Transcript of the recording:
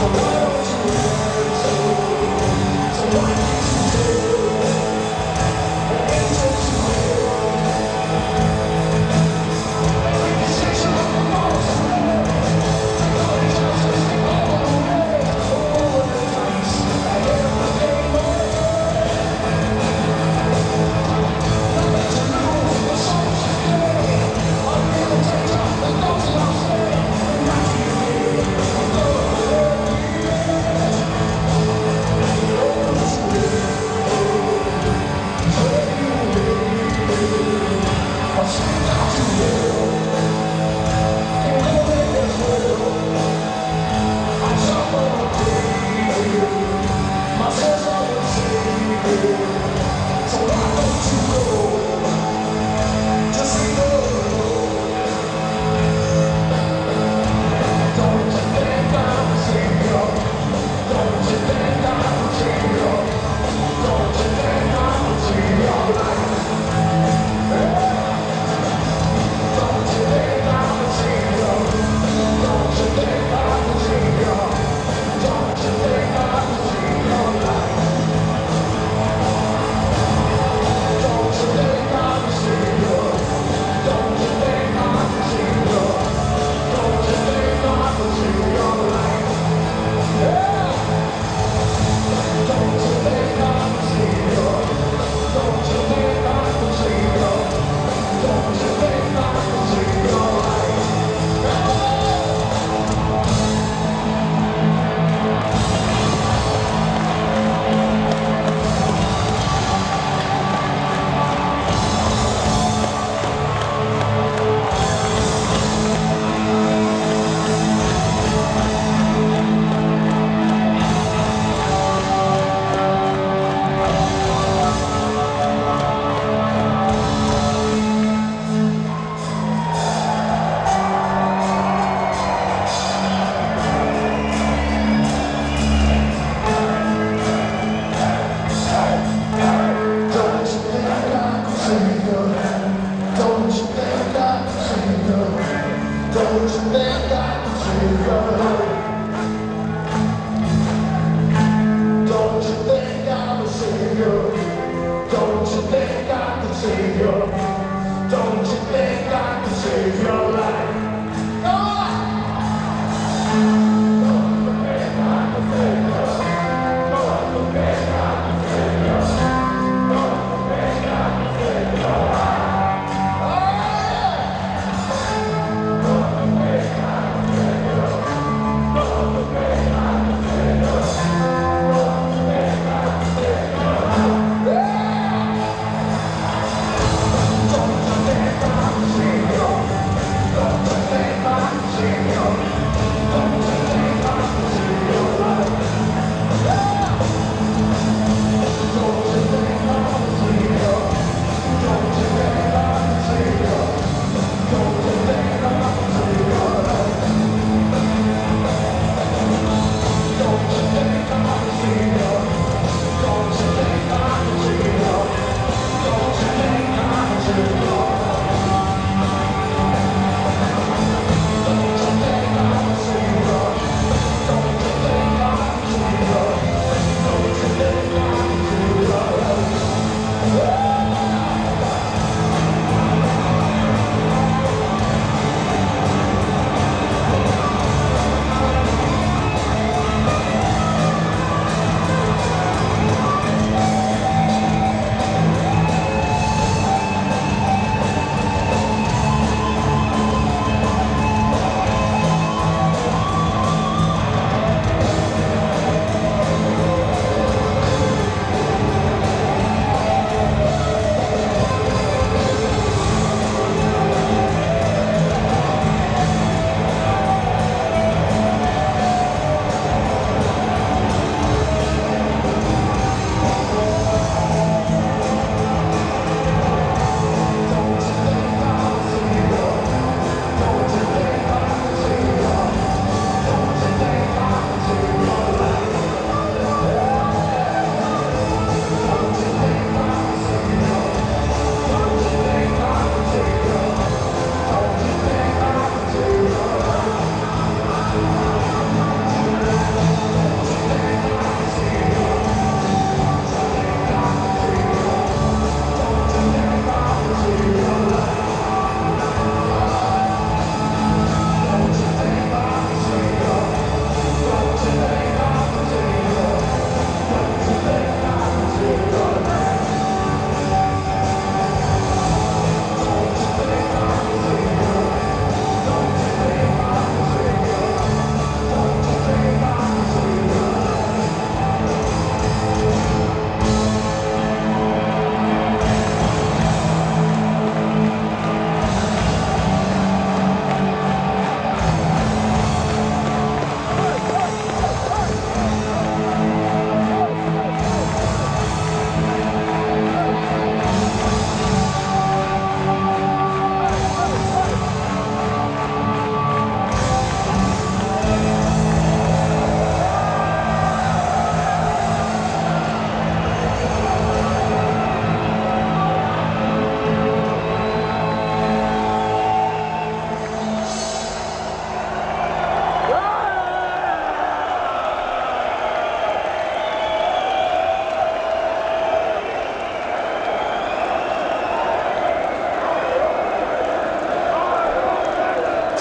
Come on.